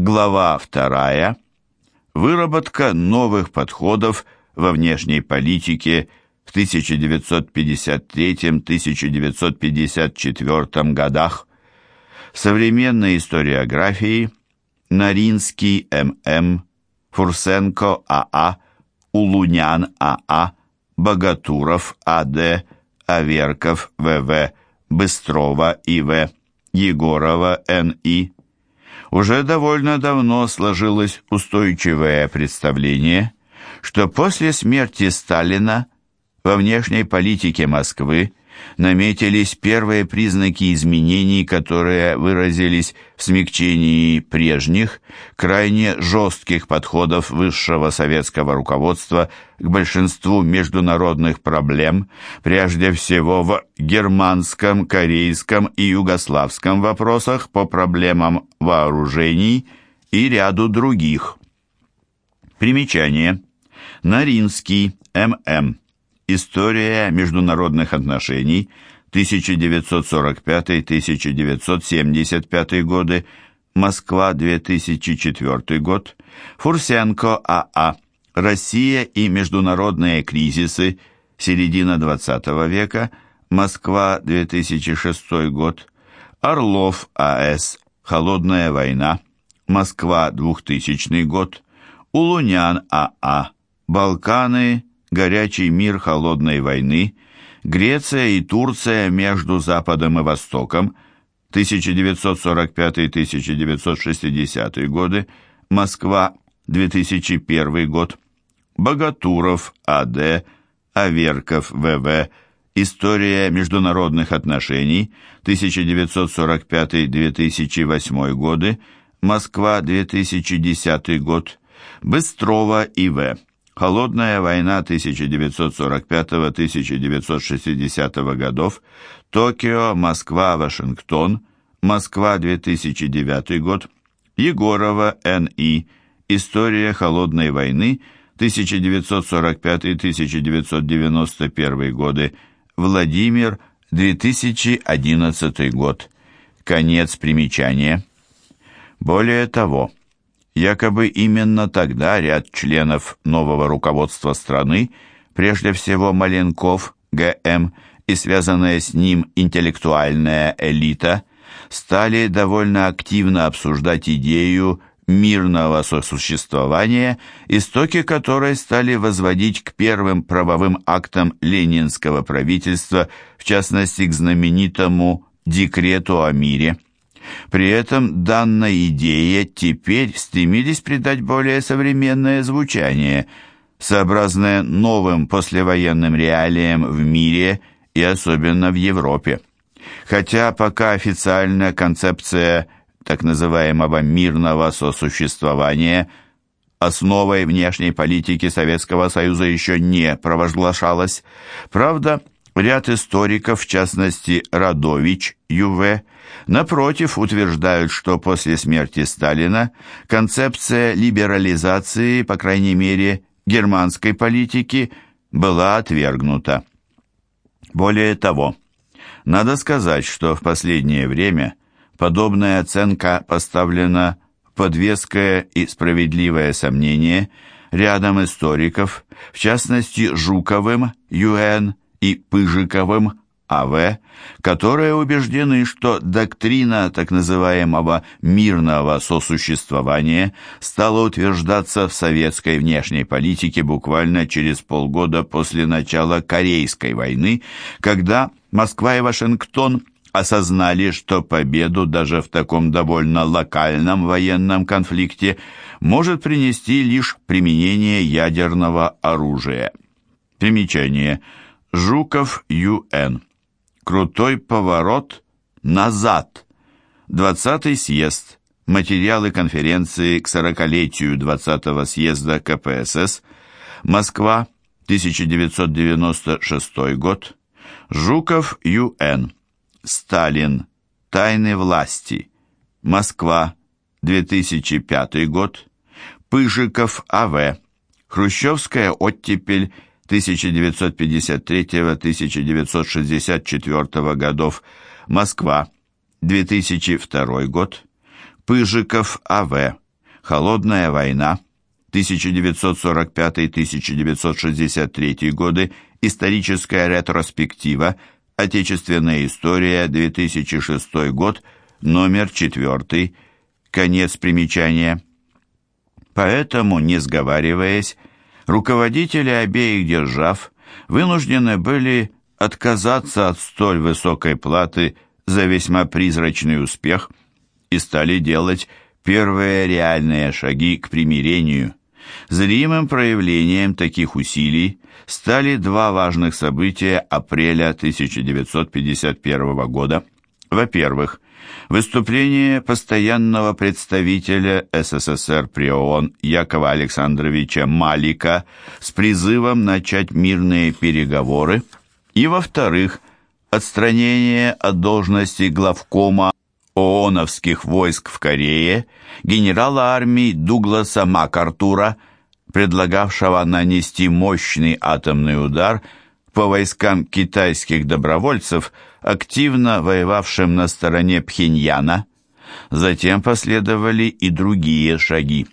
Глава вторая. Выработка новых подходов во внешней политике в 1953-1954 годах. В современной историографии Наринский М.М., Фурсенко А.А., Улунян А.А., Богатуров А.Д., Аверков В.В., Быстрова И.В., Егорова Н.И. Уже довольно давно сложилось устойчивое представление, что после смерти Сталина во внешней политике Москвы наметились первые признаки изменений, которые выразились в смягчении прежних, крайне жестких подходов высшего советского руководства к большинству международных проблем, прежде всего в германском, корейском и югославском вопросах по проблемам вооружений и ряду других. Примечание. Наринский, М.М. История международных отношений 1945-1975 годы, Москва, 2004 год, Фурсенко А.А. Россия и международные кризисы, середина XX века, Москва, 2006 год, Орлов А.С. Холодная война, Москва, 2000 год, Улунян А.А. Балканы, горячий мир холодной войны, Греция и Турция между Западом и Востоком, 1945-1960 годы, Москва, 2001 год, Богатуров, А.Д., Аверков, В.В., История международных отношений, 1945-2008 годы, Москва, 2010 год, Быстрова, И.В. Холодная война 1945-1960 годов, Токио, Москва, Вашингтон, Москва, 2009 год, Егорова, Н.И., История холодной войны 1945-1991 годы, Владимир, 2011 год. Конец примечания. Более того, Якобы именно тогда ряд членов нового руководства страны, прежде всего Маленков, Г.М. и связанная с ним интеллектуальная элита, стали довольно активно обсуждать идею мирного сосуществования, истоки которой стали возводить к первым правовым актам ленинского правительства, в частности к знаменитому декрету о мире. При этом данной идее теперь стремились придать более современное звучание, сообразное новым послевоенным реалиям в мире и особенно в Европе. Хотя пока официальная концепция так называемого мирного сосуществования основой внешней политики Советского Союза еще не провозглашалась, правда, ряд историков, в частности Радович, Ю.В., Напротив, утверждают, что после смерти Сталина концепция либерализации, по крайней мере, германской политики, была отвергнута. Более того, надо сказать, что в последнее время подобная оценка поставлена под веское и справедливое сомнение рядом историков, в частности Жуковым, Ю.Н. и Пыжиковым, а.В., которые убеждены, что доктрина так называемого «мирного сосуществования» стала утверждаться в советской внешней политике буквально через полгода после начала Корейской войны, когда Москва и Вашингтон осознали, что победу даже в таком довольно локальном военном конфликте может принести лишь применение ядерного оружия. Примечание. Жуков Ю.Н. Крутой поворот назад. 20-й съезд. Материалы конференции к 40-летию 20-го съезда КПСС. Москва, 1996 год. Жуков Ю.Н. Сталин. Тайны власти. Москва, 2005 год. Пыжиков А.В. Хрущевская оттепель 1953-1964 годов, Москва, 2002 год, Пыжиков А.В., Холодная война, 1945-1963 годы, историческая ретроспектива, Отечественная история, 2006 год, номер 4, конец примечания. Поэтому, не сговариваясь, руководители обеих держав вынуждены были отказаться от столь высокой платы за весьма призрачный успех и стали делать первые реальные шаги к примирению. Зримым проявлением таких усилий стали два важных события апреля 1951 года. Во-первых, выступление постоянного представителя СССР при ООН Якова Александровича Малика с призывом начать мирные переговоры, и, во-вторых, отстранение от должности главкома ООНовских войск в Корее генерала армии Дугласа МакАртура, предлагавшего нанести мощный атомный удар по войскам китайских добровольцев, активно воевавшим на стороне Пхеньяна. Затем последовали и другие шаги.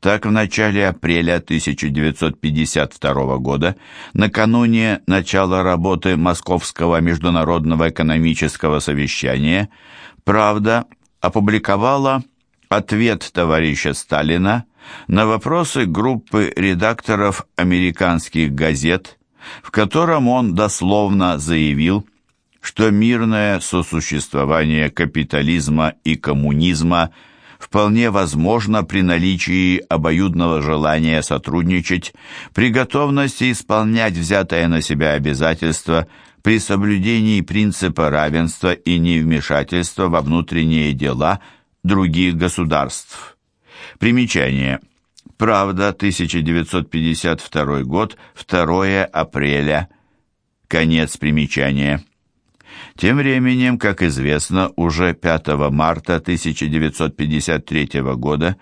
Так, в начале апреля 1952 года, накануне начала работы Московского международного экономического совещания, «Правда» опубликовала ответ товарища Сталина на вопросы группы редакторов американских газет, в котором он дословно заявил, что мирное сосуществование капитализма и коммунизма вполне возможно при наличии обоюдного желания сотрудничать, при готовности исполнять взятое на себя обязательство при соблюдении принципа равенства и невмешательства во внутренние дела других государств. Примечание. Правда, 1952 год, 2 апреля. Конец примечания. Тем временем, как известно, уже 5 марта 1953 года,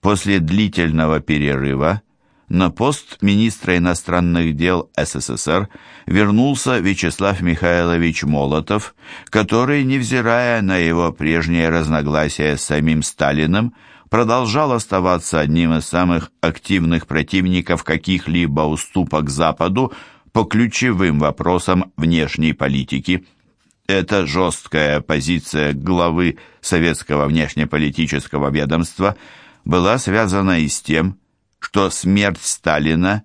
после длительного перерыва, на пост министра иностранных дел СССР вернулся Вячеслав Михайлович Молотов, который, невзирая на его прежние разногласия с самим Сталиным, продолжал оставаться одним из самых активных противников каких-либо уступок Западу по ключевым вопросам внешней политики. Эта жесткая позиция главы советского внешнеполитического ведомства была связана и с тем, что смерть Сталина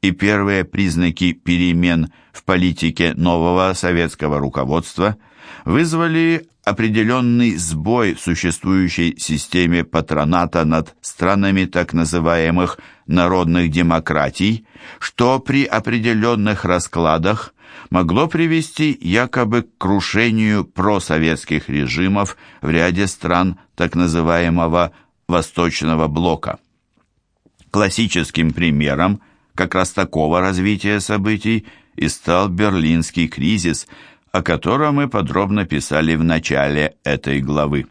и первые признаки перемен в политике нового советского руководства вызвали определенный сбой в существующей системе патроната над странами так называемых народных демократий, что при определенных раскладах могло привести якобы к крушению просоветских режимов в ряде стран так называемого Восточного блока. Классическим примером как раз такого развития событий и стал Берлинский кризис, о котором мы подробно писали в начале этой главы.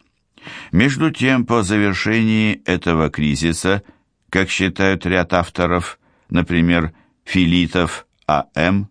Между тем, по завершении этого кризиса, как считают ряд авторов, например, Филитов А.М.,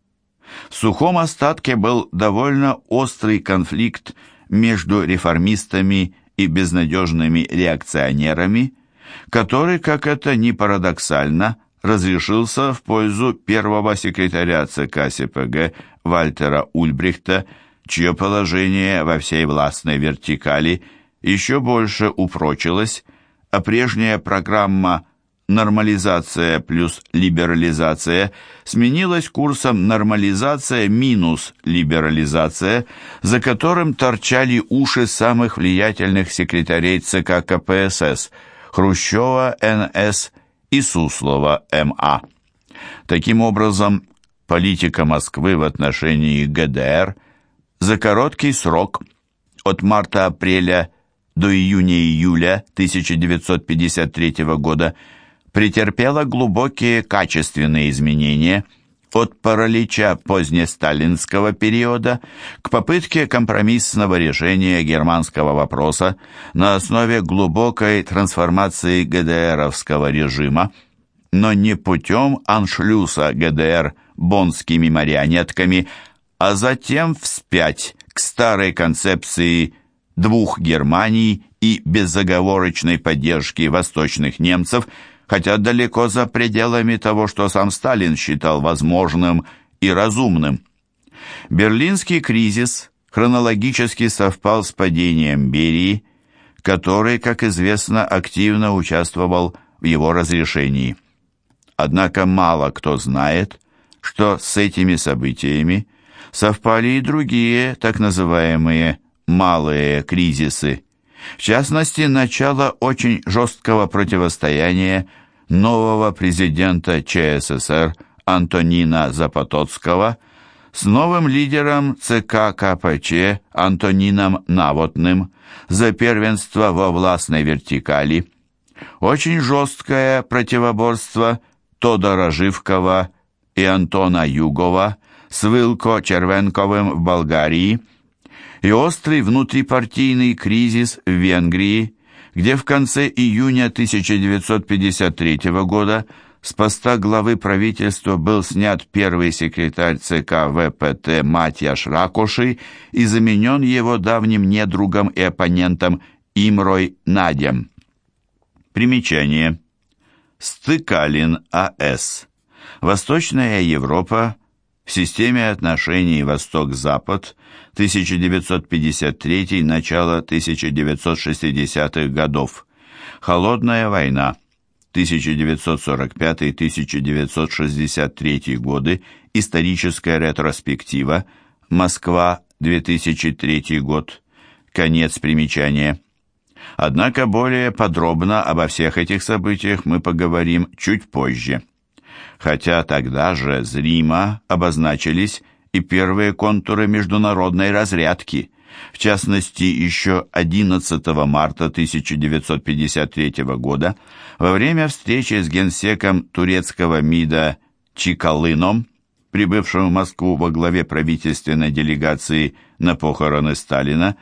в сухом остатке был довольно острый конфликт между реформистами и безнадежными реакционерами – который, как это ни парадоксально, разрешился в пользу первого секретаря ЦК СПГ Вальтера Ульбрихта, чье положение во всей властной вертикали еще больше упрочилось, а прежняя программа «нормализация плюс либерализация» сменилась курсом «нормализация минус либерализация», за которым торчали уши самых влиятельных секретарей ЦК КПСС – Хрущева Н.С. и Суслова М.А. Таким образом, политика Москвы в отношении ГДР за короткий срок от марта-апреля до июня-июля 1953 года претерпела глубокие качественные изменения – от паралича позднесталинского периода к попытке компромиссного решения германского вопроса на основе глубокой трансформации ГДРовского режима, но не путем аншлюса ГДР бонскими марионетками, а затем вспять к старой концепции двух Германий и безоговорочной поддержки восточных немцев, хотя далеко за пределами того, что сам Сталин считал возможным и разумным. Берлинский кризис хронологически совпал с падением Берии, который, как известно, активно участвовал в его разрешении. Однако мало кто знает, что с этими событиями совпали и другие так называемые «малые кризисы», в частности, начало очень жесткого противостояния нового президента ЧССР Антонина Запотоцкого с новым лидером ЦК КПЧ Антонином Навотным за первенство во властной вертикали. Очень жесткое противоборство Тодора Живкова и Антона Югова с Вилко Червенковым в Болгарии и острый внутрипартийный кризис в Венгрии, где в конце июня 1953 года с поста главы правительства был снят первый секретарь ЦК ВПТ Матьяш Ракоши и заменен его давним недругом и оппонентом Имрой Надем. Примечание. Стыкалин А.С. Восточная Европа в системе отношений Восток-Запад 1953 начало 1960-х годов. Холодная война 1945-1963 годы. Историческая ретроспектива. Москва, 2003 год. Конец примечания. Однако более подробно обо всех этих событиях мы поговорим чуть позже. Хотя тогда же зримо обозначились и первые контуры международной разрядки. В частности, еще 11 марта 1953 года во время встречи с генсеком турецкого МИДа Чикалыном, прибывшим в Москву во главе правительственной делегации на похороны Сталина,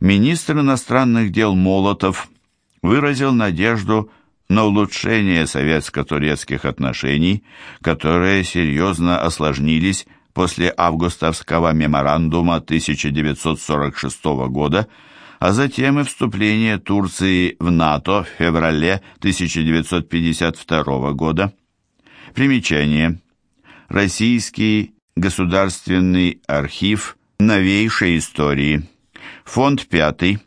министр иностранных дел Молотов выразил надежду на улучшение советско-турецких отношений, которые серьезно осложнились после августовского меморандума 1946 года, а затем и вступление Турции в НАТО в феврале 1952 года. Примечание. Российский государственный архив новейшей истории. Фонд 5,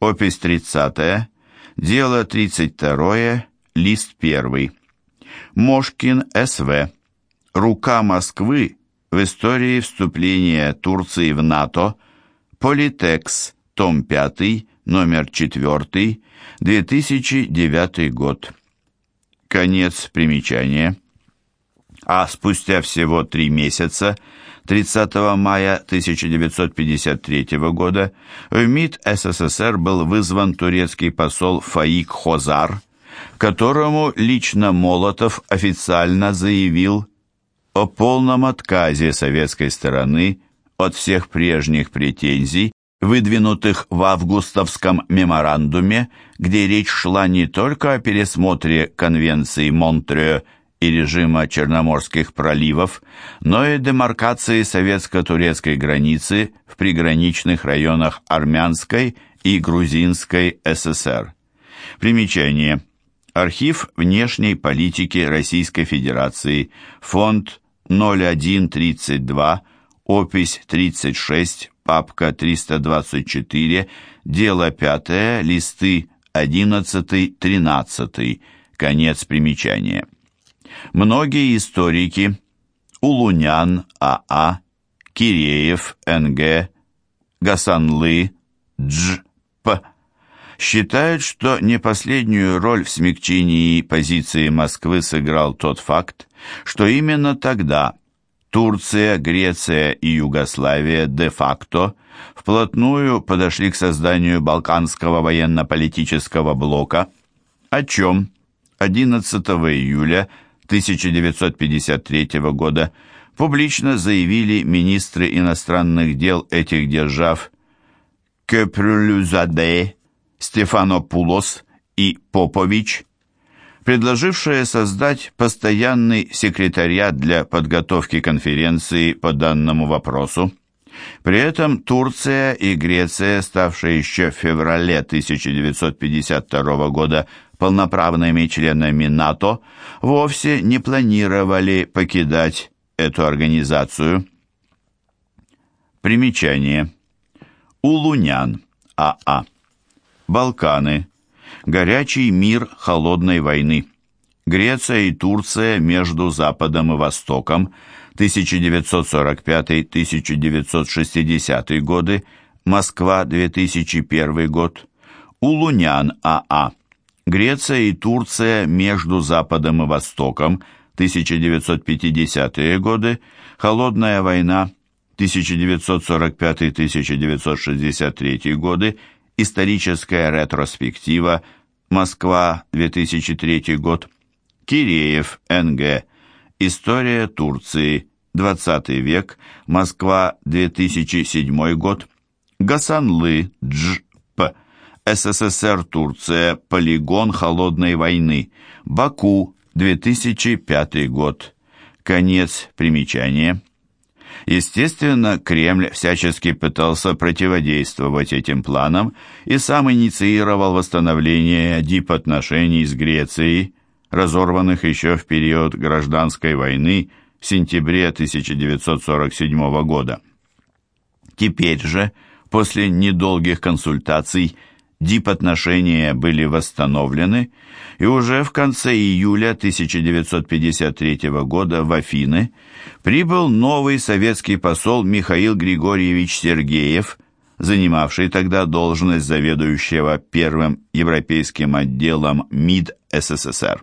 опись 30, дело 32, лист 1. Мошкин С.В. Рука Москвы в истории вступления Турции в НАТО. Политекс том 5, номер 4, 2009 год. Конец примечания. А спустя всего три месяца, 30 мая 1953 года, в МИД СССР был вызван турецкий посол Фаик Хозар, которому лично Молотов официально заявил о полном отказе советской стороны от всех прежних претензий выдвинутых в августовском меморандуме, где речь шла не только о пересмотре конвенции Монтрео и режима Черноморских проливов, но и демаркации советско-турецкой границы в приграничных районах Армянской и Грузинской ССР. Примечание. Архив внешней политики Российской Федерации, фонд 0132, опись 36, папка 324, дело 5, листы 11-13, конец примечания. Многие историки, Улунян А.А., Киреев Н.Г., Гасанлы Дж. П. считают, что не последнюю роль в смягчении позиции Москвы сыграл тот факт, что именно тогда – Турция, Греция и Югославия де-факто вплотную подошли к созданию Балканского военно-политического блока, о чем 11 июля 1953 года публично заявили министры иностранных дел этих держав Кепрюлюзаде, Стефанопулос и Попович – предложившая создать постоянный секретариат для подготовки конференции по данному вопросу. При этом Турция и Греция, ставшие еще в феврале 1952 года полноправными членами НАТО, вовсе не планировали покидать эту организацию. Примечание. Улунян. АА. Балканы. Горячий мир холодной войны. Греция и Турция между Западом и Востоком 1945-1960 годы, Москва 2001 год, Улунян АА. Греция и Турция между Западом и Востоком 1950-е годы, Холодная война 1945-1963 годы, Историческая ретроспектива, Москва, 2003 год, Киреев, Н.Г., История Турции, 20 век, Москва, 2007 год, Гасанлы, Дж. СССР, Турция, полигон холодной войны, Баку, 2005 год. Конец примечания. Естественно, Кремль всячески пытался противодействовать этим планам и сам инициировал восстановление дипотношений с Грецией, разорванных еще в период гражданской войны в сентябре 1947 года. Теперь же, после недолгих консультаций, дипотношения были восстановлены, и уже в конце июля 1953 года в Афины прибыл новый советский посол Михаил Григорьевич Сергеев, занимавший тогда должность заведующего первым европейским отделом МИД СССР.